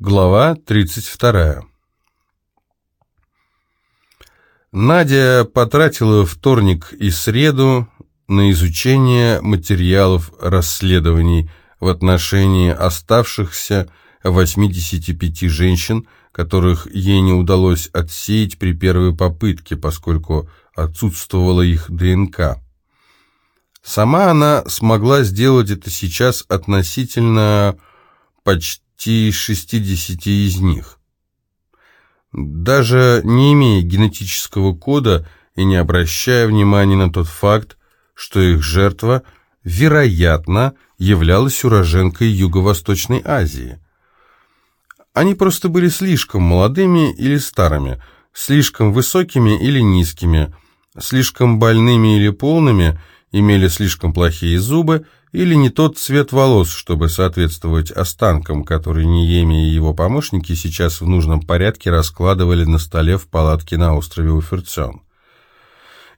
Глава 32. Надя потратила вторник и среду на изучение материалов расследований в отношении оставшихся 85 женщин, которых ей не удалось отсеять при первой попытке, поскольку отсутствовала их ДНК. Сама она смогла сделать это сейчас относительно почти почти 60 из них. Даже не имея генетического кода и не обращая внимания на тот факт, что их жертва, вероятно, являлась уроженкой Юго-Восточной Азии. Они просто были слишком молодыми или старыми, слишком высокими или низкими, слишком больными или полными, имели слишком плохие зубы или не тот цвет волос, чтобы соответствовать останкам, которые Ниеми и его помощники сейчас в нужном порядке раскладывали на столе в палатке на острове Уферцен.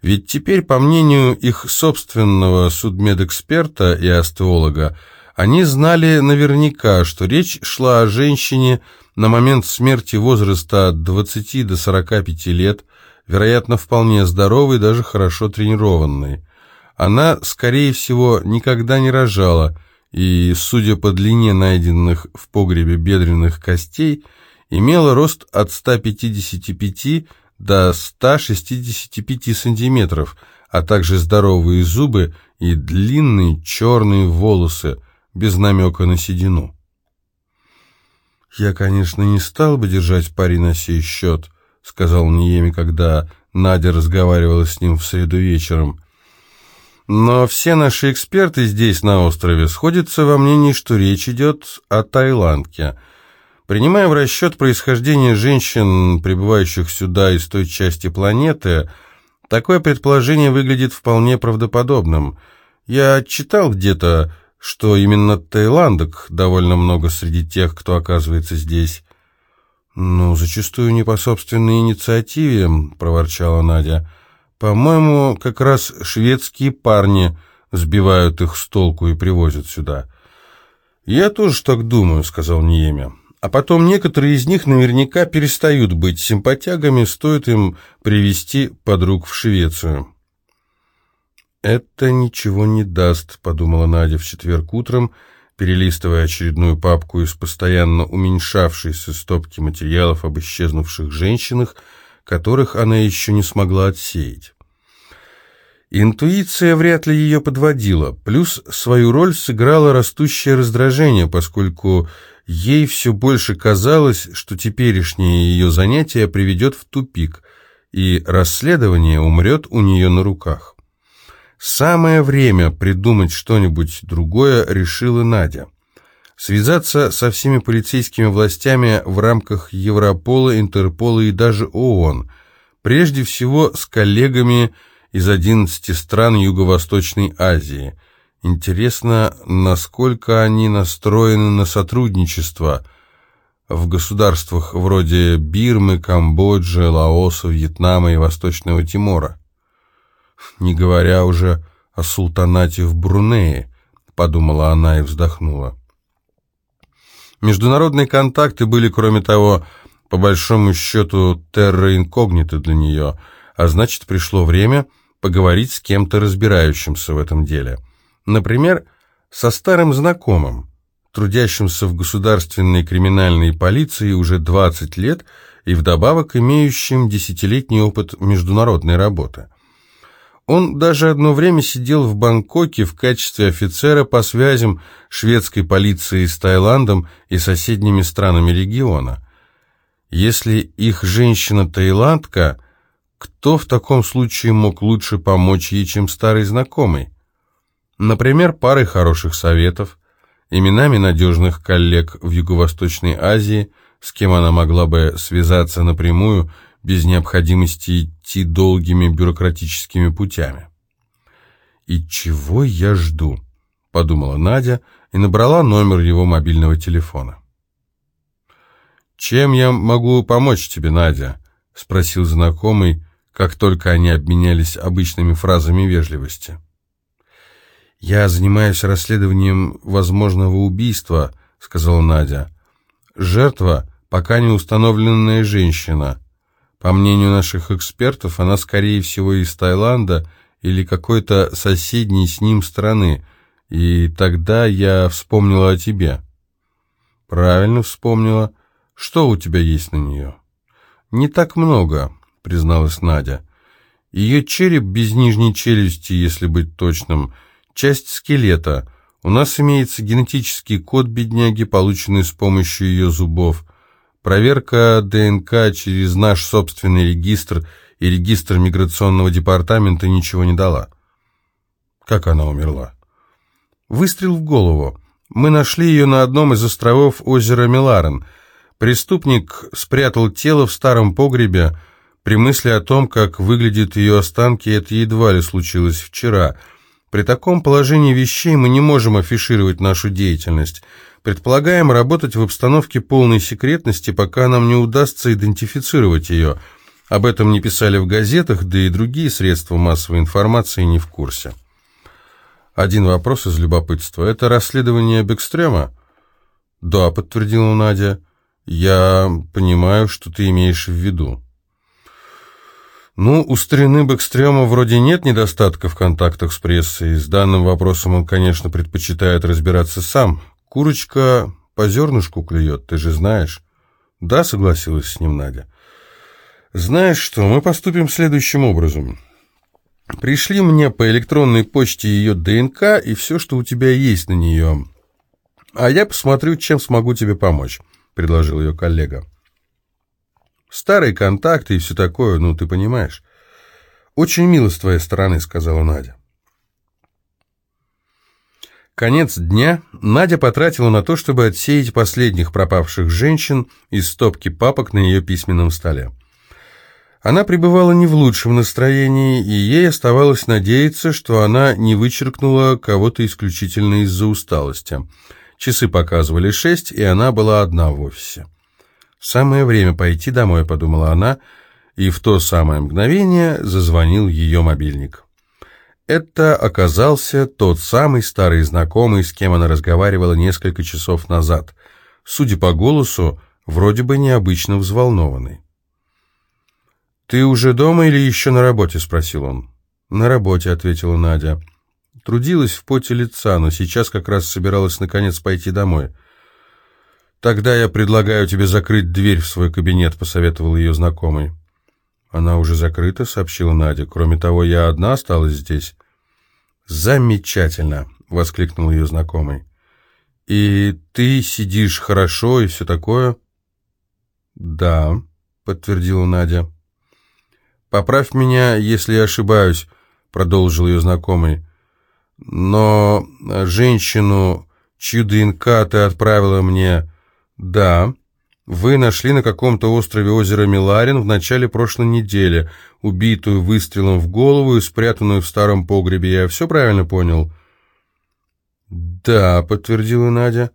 Ведь теперь, по мнению их собственного судмедэксперта и остеолога, они знали наверняка, что речь шла о женщине на момент смерти возраста от 20 до 45 лет, вероятно, вполне здоровой, даже хорошо тренированной. Она, скорее всего, никогда не рожала, и, судя по длине найденных в погребе бедренных костей, имела рост от 155 до 165 сантиметров, а также здоровые зубы и длинные черные волосы, без намека на седину. «Я, конечно, не стал бы держать пари на сей счет», — сказал Ниеми, когда Надя разговаривала с ним в среду вечером. Но все наши эксперты здесь, на острове, сходятся во мнении, что речь идет о Таиландке. Принимая в расчет происхождение женщин, прибывающих сюда из той части планеты, такое предположение выглядит вполне правдоподобным. Я читал где-то, что именно таиландок довольно много среди тех, кто оказывается здесь. «Ну, зачастую не по собственной инициативе», — проворчала Надя. По-моему, как раз шведские парни сбивают их с толку и привозят сюда. Я тоже так думаю, сказал Ниемя. А потом некоторые из них наверняка перестают быть симпатягами, стоит им привести подруг в Швецию. «Это ничего не даст», — подумала Надя в четверг утром, перелистывая очередную папку из постоянно уменьшавшейся стопки материалов об исчезнувших женщинах, которых она еще не смогла отсеять. Интуиция вряд ли ее подводила, плюс свою роль сыграло растущее раздражение, поскольку ей все больше казалось, что теперешнее ее занятие приведет в тупик, и расследование умрет у нее на руках. Самое время придумать что-нибудь другое решила Надя связаться со всеми полицейскими властями в рамках Европола, Интерпола и даже ООН, прежде всего с коллегами из 11 стран Юго-Восточной Азии. Интересно, насколько они настроены на сотрудничество в государствах вроде Бирмы, Камбоджи, Лаоса, Вьетнама и Восточного Тимора. Не говоря уже о султанате в Брунее, подумала она и вздохнула. Международные контакты были, кроме того, по большому счету, терра инкогнито для нее, а значит, пришло время поговорить с кем-то разбирающимся в этом деле. Например, со старым знакомым, трудящимся в государственной криминальной полиции уже 20 лет и вдобавок имеющим десятилетний опыт международной работы – он даже одно время сидел в Бангкоке в качестве офицера по связям шведской полиции с Таиландом и соседними странами региона. Если их женщина-таиландка, кто в таком случае мог лучше помочь ей, чем старый знакомый? Например, парой хороших советов, именами надежных коллег в Юго-Восточной Азии, с кем она могла бы связаться напрямую – без необходимости идти долгими бюрократическими путями. «И чего я жду?» — подумала Надя и набрала номер его мобильного телефона. «Чем я могу помочь тебе, Надя?» — спросил знакомый, как только они обменялись обычными фразами вежливости. «Я занимаюсь расследованием возможного убийства», — сказала Надя. Жертва – пока не установленная женщина. По мнению наших экспертов, она, скорее всего, из Таиланда или какой-то соседней с ним страны, и тогда я вспомнила о тебе. Правильно вспомнила. Что у тебя есть на нее? Не так много, призналась Надя. Ее череп без нижней челюсти, если быть точным, часть скелета. У нас имеется генетический код бедняги, полученный с помощью ее зубов. Проверка ДНК через наш собственный регистр и регистр миграционного департамента ничего не дала. Как она умерла? Выстрел в голову. Мы нашли ее на одном из островов озера Миларен. Преступник спрятал тело в старом погребе. При мысли о том, как выглядят ее останки, это едва ли случилось вчера. При таком положении вещей мы не можем афишировать нашу деятельность – Предполагаем работать в обстановке полной секретности, пока нам не удастся идентифицировать ее. Об этом не писали в газетах, да и другие средства массовой информации не в курсе. Один вопрос из любопытства. Это расследование Бекстрема? Да, подтвердила Надя. Я понимаю, что ты имеешь в виду. Ну, у старины Бэкстрема вроде нет недостатка в контактах с прессой. С данным вопросом он, конечно, предпочитает разбираться сам. Курочка по зернышку клюет, ты же знаешь. Да, согласилась с ним Надя. Знаешь что, мы поступим следующим образом. Пришли мне по электронной почте ее ДНК и все, что у тебя есть на нее. А я посмотрю, чем смогу тебе помочь, предложил ее коллега. Старые контакты и все такое, ну, ты понимаешь. Очень мило с твоей стороны, сказала Надя. Конец дня Надя потратила на то, чтобы отсеять последних пропавших женщин из стопки папок на ее письменном столе. Она пребывала не в лучшем настроении, и ей оставалось надеяться, что она не вычеркнула кого-то исключительно из-за усталости. Часы показывали шесть, и она была одна в офисе. «Самое время пойти домой», — подумала она, и в то самое мгновение зазвонил ее мобильник. Это оказался тот самый старый знакомый, с кем она разговаривала несколько часов назад. Судя по голосу, вроде бы необычно взволнованный. «Ты уже дома или еще на работе?» — спросил он. «На работе», — ответила Надя. Трудилась в поте лица, но сейчас как раз собиралась наконец пойти домой. «Тогда я предлагаю тебе закрыть дверь в свой кабинет», — посоветовал ее знакомый. «Она уже закрыта», — сообщила Надя. «Кроме того, я одна осталась здесь». «Замечательно!» — воскликнул ее знакомый. «И ты сидишь хорошо и все такое?» «Да», — подтвердила Надя. «Поправь меня, если я ошибаюсь», — продолжил ее знакомый. «Но женщину, чью ДНК ты отправила мне...» «Да», вы нашли на каком-то острове озера Миларин в начале прошлой недели, убитую выстрелом в голову и спрятанную в старом погребе. Я все правильно понял?» «Да», — подтвердила Надя.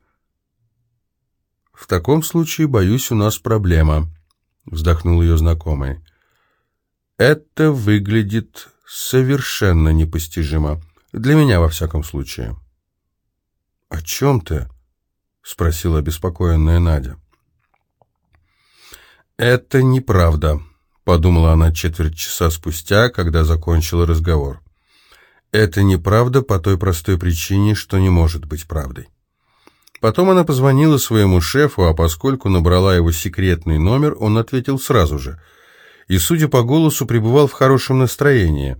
«В таком случае, боюсь, у нас проблема», — вздохнул ее знакомый. «Это выглядит совершенно непостижимо. Для меня, во всяком случае». «О чем ты?» — спросила обеспокоенная Надя. «Это неправда», — подумала она четверть часа спустя, когда закончила разговор. «Это неправда по той простой причине, что не может быть правдой». Потом она позвонила своему шефу, а поскольку набрала его секретный номер, он ответил сразу же. И, судя по голосу, пребывал в хорошем настроении.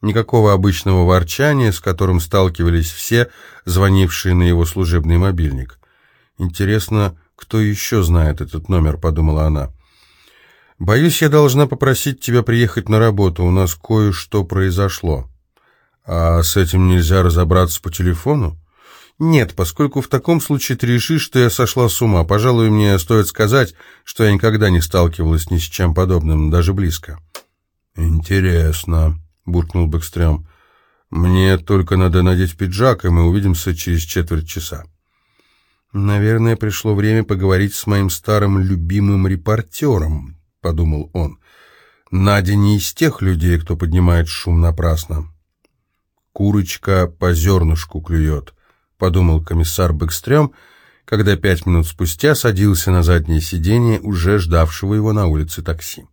Никакого обычного ворчания, с которым сталкивались все, звонившие на его служебный мобильник. «Интересно, кто еще знает этот номер?» — подумала она. «Боюсь, я должна попросить тебя приехать на работу, у нас кое-что произошло». «А с этим нельзя разобраться по телефону?» «Нет, поскольку в таком случае ты решишь, что я сошла с ума. Пожалуй, мне стоит сказать, что я никогда не сталкивалась ни с чем подобным, даже близко». «Интересно», — буркнул Бэкстрём. «Мне только надо надеть пиджак, и мы увидимся через четверть часа». «Наверное, пришло время поговорить с моим старым любимым репортером», — подумал он. Надя не из тех людей, кто поднимает шум напрасно. «Курочка по зернышку клюет», — подумал комиссар Бэкстрём, когда пять минут спустя садился на заднее сиденье уже ждавшего его на улице такси.